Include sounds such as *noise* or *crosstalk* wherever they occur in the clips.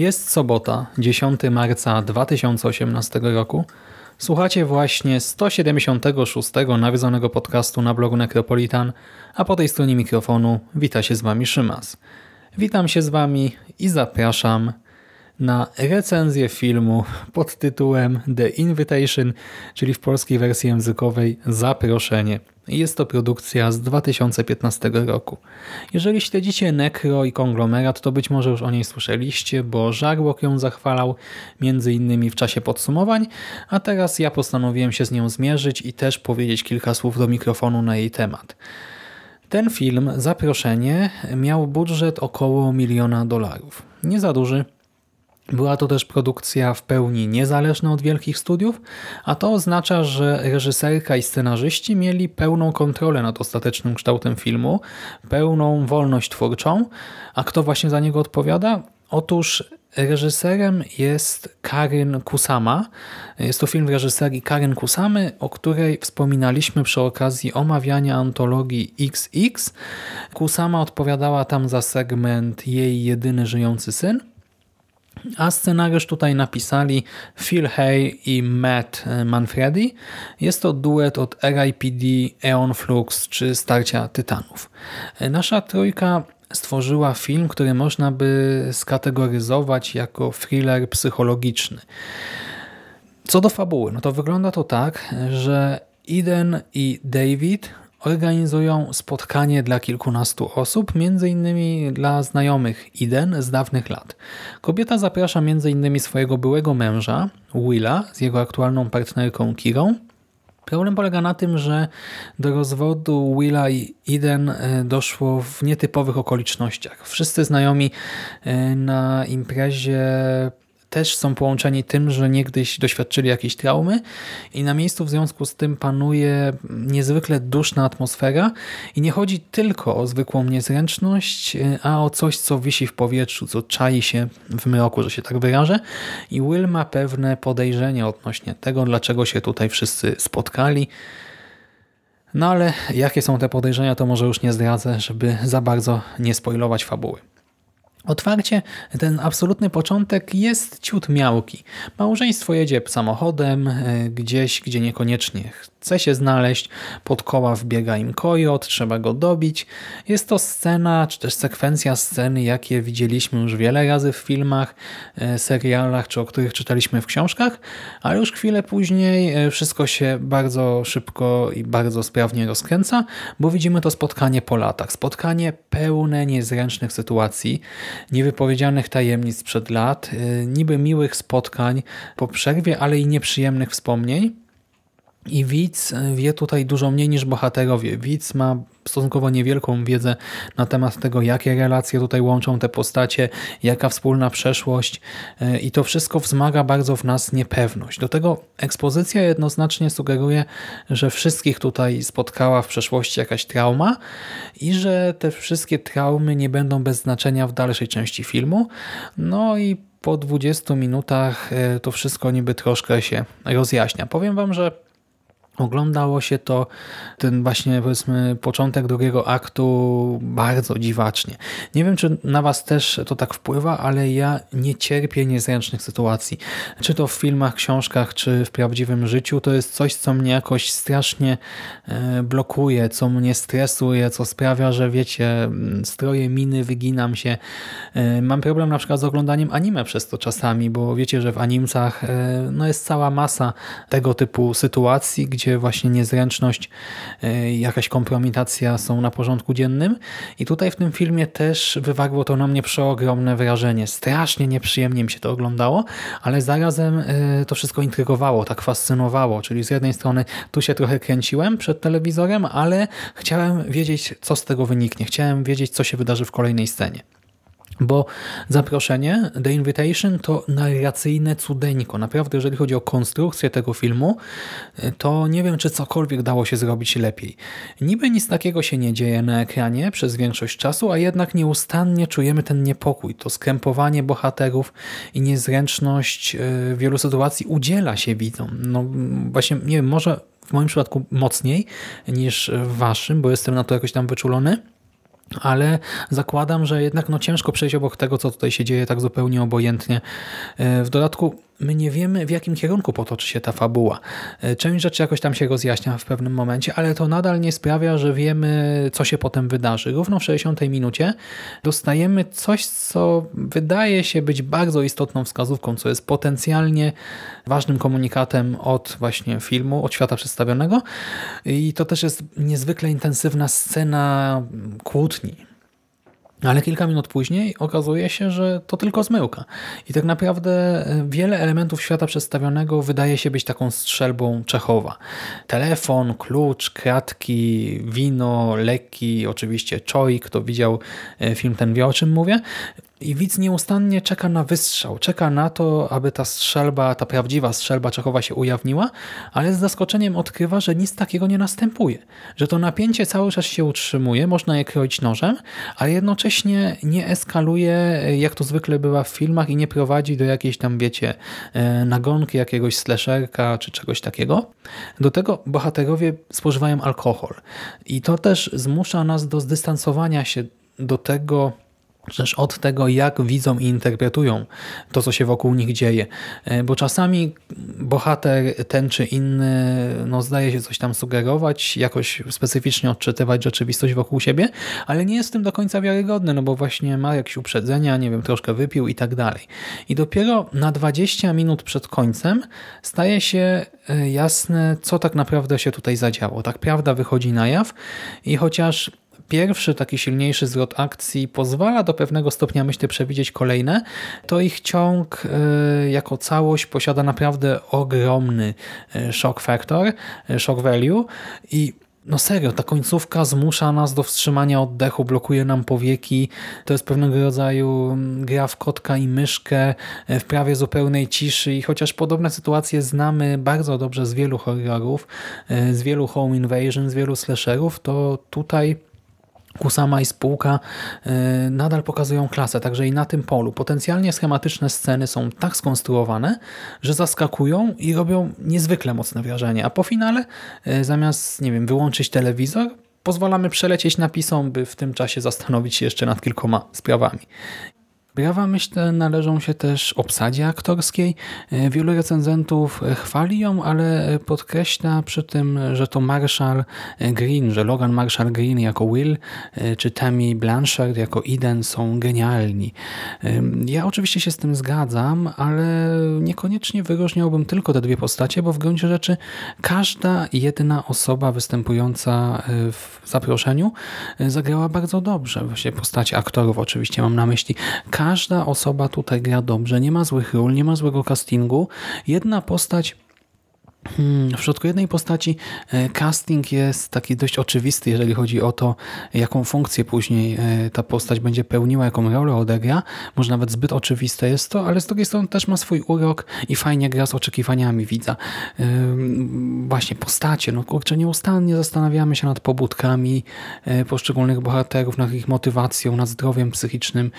Jest sobota, 10 marca 2018 roku. Słuchacie właśnie 176 nawiedzonego podcastu na blogu Necropolitan, a po tej stronie mikrofonu wita się z Wami Szymas. Witam się z Wami i zapraszam na recenzję filmu pod tytułem The Invitation, czyli w polskiej wersji językowej Zaproszenie. Jest to produkcja z 2015 roku. Jeżeli śledzicie Necro i Konglomerat, to być może już o niej słyszeliście, bo Żarłok ją zachwalał między innymi w czasie podsumowań, a teraz ja postanowiłem się z nią zmierzyć i też powiedzieć kilka słów do mikrofonu na jej temat. Ten film, Zaproszenie, miał budżet około miliona dolarów. Nie za duży, była to też produkcja w pełni niezależna od wielkich studiów, a to oznacza, że reżyserka i scenarzyści mieli pełną kontrolę nad ostatecznym kształtem filmu, pełną wolność twórczą, a kto właśnie za niego odpowiada? Otóż reżyserem jest Karin Kusama. Jest to film reżyserii Karin Kusamy, o której wspominaliśmy przy okazji omawiania antologii XX. Kusama odpowiadała tam za segment Jej jedyny żyjący syn, a scenariusz tutaj napisali Phil Hay i Matt Manfredi. Jest to duet od RIPD, Eon Flux czy Starcia Tytanów. Nasza trójka stworzyła film, który można by skategoryzować jako thriller psychologiczny. Co do fabuły, no to wygląda to tak, że Eden i David organizują spotkanie dla kilkunastu osób, innymi dla znajomych Iden z dawnych lat. Kobieta zaprasza innymi swojego byłego męża, Willa, z jego aktualną partnerką Kirą. Problem polega na tym, że do rozwodu Willa i Eden e, doszło w nietypowych okolicznościach. Wszyscy znajomi e, na imprezie też są połączeni tym, że niegdyś doświadczyli jakiejś traumy i na miejscu w związku z tym panuje niezwykle duszna atmosfera i nie chodzi tylko o zwykłą niezręczność, a o coś, co wisi w powietrzu, co czai się w mroku, że się tak wyrażę i Will ma pewne podejrzenie odnośnie tego, dlaczego się tutaj wszyscy spotkali. No ale jakie są te podejrzenia, to może już nie zdradzę, żeby za bardzo nie spoilować fabuły. Otwarcie ten absolutny początek jest ciut miałki. Małżeństwo jedzie samochodem e, gdzieś, gdzie niekoniecznie chce się znaleźć, pod koła wbiega im kojot, trzeba go dobić. Jest to scena, czy też sekwencja sceny, jakie widzieliśmy już wiele razy w filmach, e, serialach, czy o których czytaliśmy w książkach, ale już chwilę później e, wszystko się bardzo szybko i bardzo sprawnie rozkręca, bo widzimy to spotkanie po latach. Spotkanie pełne niezręcznych sytuacji, niewypowiedzianych tajemnic przed lat, e, niby miłych spotkań po przerwie, ale i nieprzyjemnych wspomnień, i widz wie tutaj dużo mniej niż bohaterowie. Widz ma stosunkowo niewielką wiedzę na temat tego, jakie relacje tutaj łączą te postacie, jaka wspólna przeszłość e, i to wszystko wzmaga bardzo w nas niepewność. Do tego ekspozycja jednoznacznie sugeruje, że wszystkich tutaj spotkała w przeszłości jakaś trauma i że te wszystkie traumy nie będą bez znaczenia w dalszej części filmu. No i po 20 minutach e, to wszystko niby troszkę się rozjaśnia. Powiem Wam, że Oglądało się to, ten właśnie powiedzmy początek drugiego aktu bardzo dziwacznie. Nie wiem, czy na was też to tak wpływa, ale ja nie cierpię niezręcznych sytuacji. Czy to w filmach, książkach, czy w prawdziwym życiu, to jest coś, co mnie jakoś strasznie e, blokuje, co mnie stresuje, co sprawia, że wiecie, stroję miny, wyginam się. E, mam problem na przykład z oglądaniem anime przez to czasami, bo wiecie, że w animcach e, no jest cała masa tego typu sytuacji, gdzie gdzie właśnie niezręczność, e, jakaś kompromitacja są na porządku dziennym. I tutaj w tym filmie też wywarło to na mnie przeogromne wrażenie. Strasznie nieprzyjemnie mi się to oglądało, ale zarazem e, to wszystko intrygowało, tak fascynowało. Czyli z jednej strony tu się trochę kręciłem przed telewizorem, ale chciałem wiedzieć, co z tego wyniknie. Chciałem wiedzieć, co się wydarzy w kolejnej scenie. Bo zaproszenie, The Invitation, to narracyjne cudeńko. Naprawdę, jeżeli chodzi o konstrukcję tego filmu, to nie wiem, czy cokolwiek dało się zrobić lepiej. Niby nic takiego się nie dzieje na ekranie przez większość czasu, a jednak nieustannie czujemy ten niepokój. To skrępowanie bohaterów i niezręczność e, w wielu sytuacji udziela się widzom. No właśnie, nie wiem, może w moim przypadku mocniej niż w waszym, bo jestem na to jakoś tam wyczulony, ale zakładam, że jednak no ciężko przejść obok tego, co tutaj się dzieje tak zupełnie obojętnie. E, w dodatku my nie wiemy, w jakim kierunku potoczy się ta fabuła. E, część rzeczy jakoś tam się rozjaśnia w pewnym momencie, ale to nadal nie sprawia, że wiemy, co się potem wydarzy. Równo w 60 minucie dostajemy coś, co wydaje się być bardzo istotną wskazówką, co jest potencjalnie ważnym komunikatem od właśnie filmu, od świata przedstawionego i to też jest niezwykle intensywna scena kłótni ale kilka minut później okazuje się, że to tylko zmyłka. I tak naprawdę e, wiele elementów świata przedstawionego wydaje się być taką strzelbą Czechowa. Telefon, klucz, kratki, wino, leki, oczywiście czoj. Kto widział e, film, ten wie o czym mówię. I widz nieustannie czeka na wystrzał, czeka na to, aby ta strzelba, ta prawdziwa strzelba Czechowa się ujawniła, ale z zaskoczeniem odkrywa, że nic takiego nie następuje. Że to napięcie cały czas się utrzymuje, można je kroić nożem, ale jednocześnie nie eskaluje, jak to zwykle bywa w filmach i nie prowadzi do jakiejś tam, wiecie, e, nagonki jakiegoś slasherka czy czegoś takiego. Do tego bohaterowie spożywają alkohol. I to też zmusza nas do zdystansowania się do tego, też od tego, jak widzą i interpretują to, co się wokół nich dzieje. E, bo czasami bohater ten czy inny no, zdaje się coś tam sugerować, jakoś specyficznie odczytywać rzeczywistość wokół siebie, ale nie jest tym do końca wiarygodny, no bo właśnie ma jakieś uprzedzenia, nie wiem, troszkę wypił i tak dalej. I dopiero na 20 minut przed końcem staje się e, jasne, co tak naprawdę się tutaj zadziało. Tak prawda wychodzi na jaw i chociaż pierwszy taki silniejszy zwrot akcji pozwala do pewnego stopnia, myślę, przewidzieć kolejne, to ich ciąg e, jako całość posiada naprawdę ogromny e, shock factor, e, shock value i no serio, ta końcówka zmusza nas do wstrzymania oddechu, blokuje nam powieki. To jest pewnego rodzaju mm, gra w kotka i myszkę w prawie zupełnej ciszy i chociaż podobne sytuacje znamy bardzo dobrze z wielu horrorów, z wielu home invasion, z wielu slasherów, to tutaj Kusama i spółka y, nadal pokazują klasę, także i na tym polu. Potencjalnie schematyczne sceny są tak skonstruowane, że zaskakują i robią niezwykle mocne wrażenie. A po finale, y, zamiast nie wiem, wyłączyć telewizor, pozwalamy przelecieć napisom, by w tym czasie zastanowić się jeszcze nad kilkoma sprawami. Brawa myślę należą się też obsadzie aktorskiej. Wielu recenzentów chwali ją, ale podkreśla przy tym, że to Marshall Green, że Logan Marshall Green jako Will, czy Tammy Blanchard jako Eden są genialni. Ja oczywiście się z tym zgadzam, ale niekoniecznie wyróżniałbym tylko te dwie postacie, bo w gruncie rzeczy każda jedna osoba występująca w zaproszeniu zagrała bardzo dobrze. Właśnie postacie aktorów oczywiście mam na myśli każda osoba tutaj gra dobrze, nie ma złych ról, nie ma złego castingu. Jedna postać w przypadku jednej postaci e, casting jest taki dość oczywisty, jeżeli chodzi o to, jaką funkcję później e, ta postać będzie pełniła, jaką rolę odegra. Może nawet zbyt oczywiste jest to, ale z drugiej strony też ma swój urok i fajnie gra z oczekiwaniami widza. Właśnie postacie, no kurczę, nieustannie zastanawiamy się nad pobudkami e, poszczególnych bohaterów, nad ich motywacją, nad zdrowiem psychicznym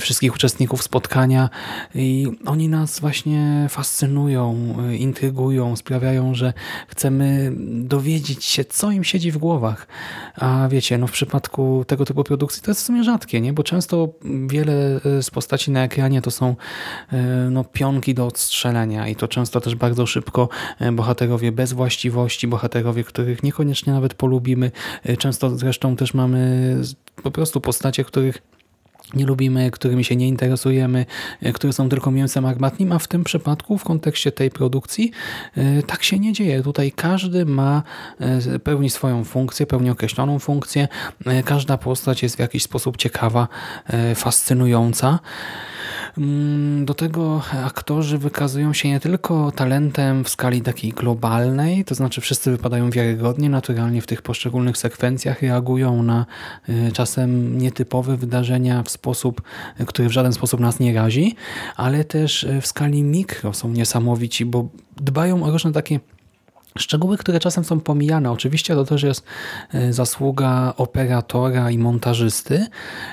wszystkich uczestników spotkania i oni nas właśnie fascynują, intrygują, sprawiają sprawiają, że chcemy dowiedzieć się, co im siedzi w głowach. A wiecie, no w przypadku tego typu produkcji to jest w sumie rzadkie, nie? bo często wiele z postaci na ekranie to są no, pionki do odstrzelenia i to często też bardzo szybko bohaterowie bez właściwości, bohaterowie, których niekoniecznie nawet polubimy. Często zresztą też mamy po prostu postacie, których nie lubimy, którymi się nie interesujemy, e, które są tylko mięsem armatnim, a w tym przypadku w kontekście tej produkcji e, tak się nie dzieje. Tutaj każdy ma e, pełni swoją funkcję, pełni określoną funkcję. Każda postać jest w jakiś sposób ciekawa, fascynująca. Mm, do tego aktorzy wykazują się nie tylko talentem w skali takiej globalnej, to znaczy wszyscy wypadają wiarygodnie, naturalnie w tych poszczególnych sekwencjach, reagują na y, czasem nietypowe wydarzenia w sposób, który w żaden sposób nas nie razi, ale też y, w skali mikro są niesamowici, bo dbają o różne takie Szczegóły, które czasem są pomijane. Oczywiście to też jest y, zasługa operatora i montażysty,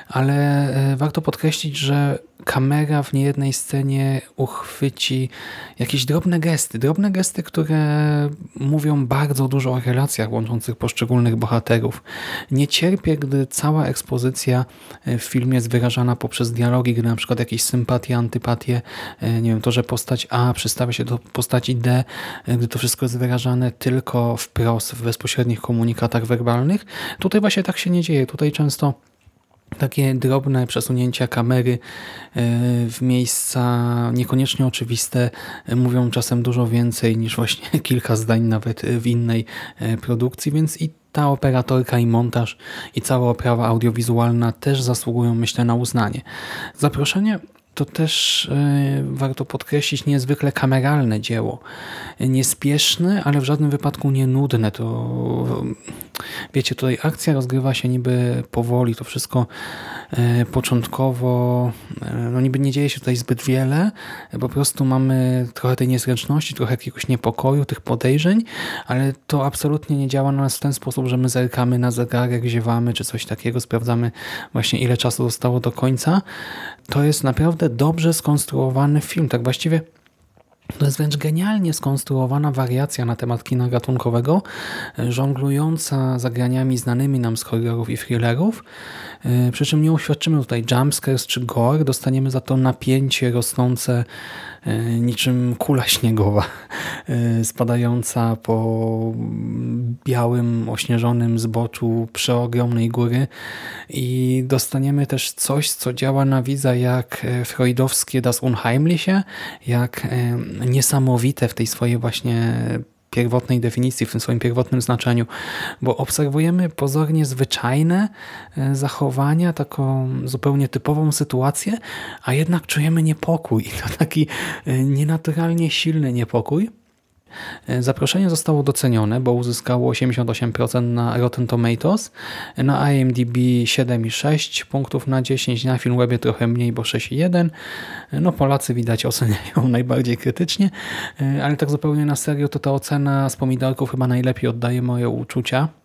ale warto podkreślić, że kamera w niejednej scenie uchwyci jakieś drobne gesty. Drobne gesty, które mówią bardzo dużo o relacjach łączących poszczególnych bohaterów. Nie cierpię, gdy cała ekspozycja w filmie jest wyrażana poprzez dialogi, gdy na przykład jakieś sympatie, antypatie, nie wiem, to, że postać A przystawia się do postaci D, gdy to wszystko jest wyrażane tylko wprost w bezpośrednich komunikatach werbalnych. Tutaj właśnie tak się nie dzieje. Tutaj często takie drobne przesunięcia kamery e, w miejsca niekoniecznie oczywiste mówią czasem dużo więcej niż właśnie *laughs* kilka zdań nawet w innej e, produkcji, więc i ta operatorka i montaż i cała oprawa audiowizualna też zasługują myślę na uznanie. Zaproszenie to też warto podkreślić niezwykle kameralne dzieło. Niespieszne, ale w żadnym wypadku nie nudne. To wiecie, tutaj akcja rozgrywa się niby powoli, to wszystko e, początkowo, e, no niby nie dzieje się tutaj zbyt wiele, po prostu mamy trochę tej niezręczności, trochę jakiegoś niepokoju, tych podejrzeń, ale to absolutnie nie działa na nas w ten sposób, że my zerkamy na zegarek, ziewamy czy coś takiego, sprawdzamy właśnie ile czasu zostało do końca. To jest naprawdę dobrze skonstruowany film, tak właściwie to jest wręcz genialnie skonstruowana wariacja na temat kina gatunkowego, e, żonglująca zagraniami znanymi nam z horrorów i thrillerów, e, przy czym nie uświadczymy tutaj jumpscares czy gore, dostaniemy za to napięcie rosnące e, niczym kula śniegowa spadająca po białym, ośnieżonym zboczu przeogromnej góry. I dostaniemy też coś, co działa na widza jak freudowskie Das Unheimliche, jak niesamowite w tej swojej właśnie pierwotnej definicji, w tym swoim pierwotnym znaczeniu, bo obserwujemy pozornie zwyczajne e, zachowania, taką zupełnie typową sytuację, a jednak czujemy niepokój. *laughs* To taki e, nienaturalnie silny niepokój. E, zaproszenie zostało docenione, bo uzyskało 88% na Rotten Tomatoes, na IMDb 7,6 punktów na 10, na Filmwebie trochę mniej, bo 6,1. E, no Polacy widać oceniają *laughs* najbardziej krytycznie, e, ale tak zupełnie na serio to ta ocena z pomidorków chyba najlepiej oddaje moje uczucia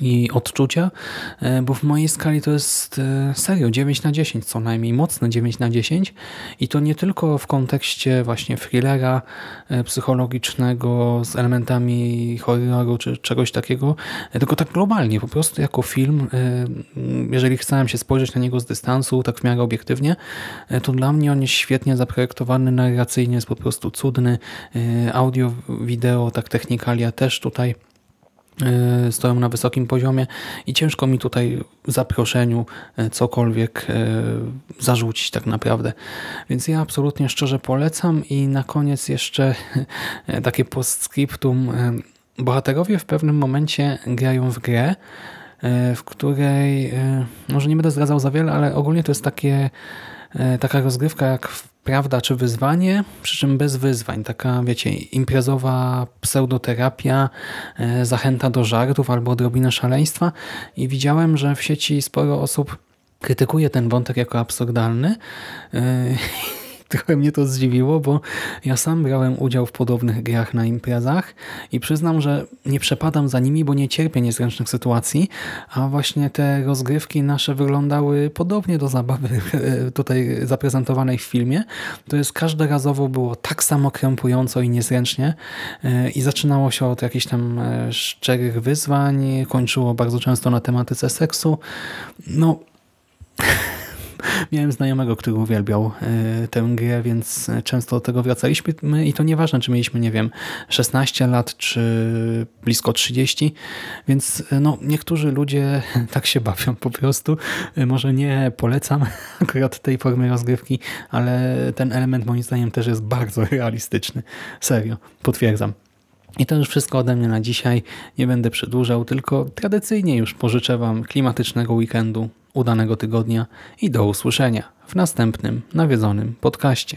i odczucia, e, bo w mojej skali to jest e, serio 9 na 10 co najmniej, mocne 9 na 10 i to nie tylko w kontekście właśnie thrillera e, psychologicznego z elementami horroru czy czegoś takiego, tylko tak globalnie, po prostu jako film, jeżeli chcałem się spojrzeć na niego z dystansu, tak w miarę obiektywnie, to dla mnie on jest świetnie zaprojektowany, narracyjnie jest po prostu cudny, audio, wideo, tak technikalia też tutaj stoją na wysokim poziomie i ciężko mi tutaj w zaproszeniu e, cokolwiek e, zarzucić tak naprawdę. Więc ja absolutnie szczerze polecam i na koniec jeszcze takie postscriptum. Bohaterowie w pewnym momencie grają w grę, w której, może nie będę zdradzał za wiele, ale ogólnie to jest takie, taka rozgrywka jak w prawda czy wyzwanie, przy czym bez wyzwań. Taka, wiecie, imprezowa pseudoterapia, e, zachęta do żartów albo odrobinę szaleństwa i widziałem, że w sieci sporo osób krytykuje ten wątek jako absurdalny. *laughs* Trochę mnie to zdziwiło, bo ja sam brałem udział w podobnych grach na imprezach i przyznam, że nie przepadam za nimi, bo nie cierpię niezręcznych sytuacji, a właśnie te rozgrywki nasze wyglądały podobnie do zabawy *laughs* e, tutaj zaprezentowanej w filmie. To jest każdorazowo było tak samo krępująco i niezręcznie e, i zaczynało się od jakichś tam e, szczerych wyzwań, kończyło bardzo często na tematyce seksu. No, *laughs* Miałem znajomego, który uwielbiał y, tę grę, więc często do tego wracaliśmy i to nieważne, czy mieliśmy, nie wiem, 16 lat, czy blisko 30, więc y, no, niektórzy ludzie *laughs* tak się bawią po prostu. Y, może nie polecam *laughs* akurat tej formy rozgrywki, ale ten element moim zdaniem też jest bardzo *laughs* realistyczny. Serio, potwierdzam. I to już wszystko ode mnie na dzisiaj. Nie będę przedłużał, tylko tradycyjnie już pożyczę Wam klimatycznego weekendu, udanego tygodnia i do usłyszenia w następnym nawiedzonym podcaście.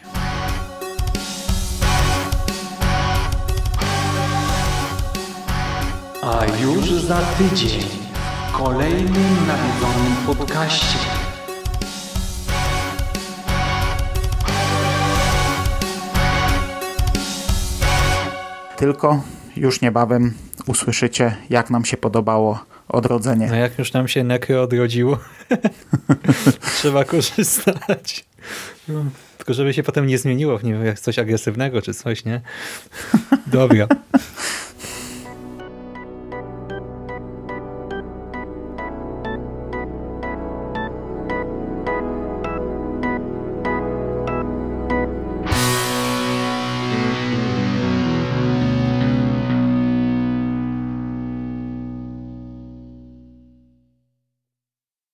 A już za tydzień w kolejnym nawiedzonym podcaście. Tylko już niebawem usłyszycie, jak nam się podobało odrodzenie. No jak już nam się nekro odrodziło, *laughs* trzeba korzystać. Tylko żeby się potem nie zmieniło w nie, jak coś agresywnego czy coś, nie? Dobra.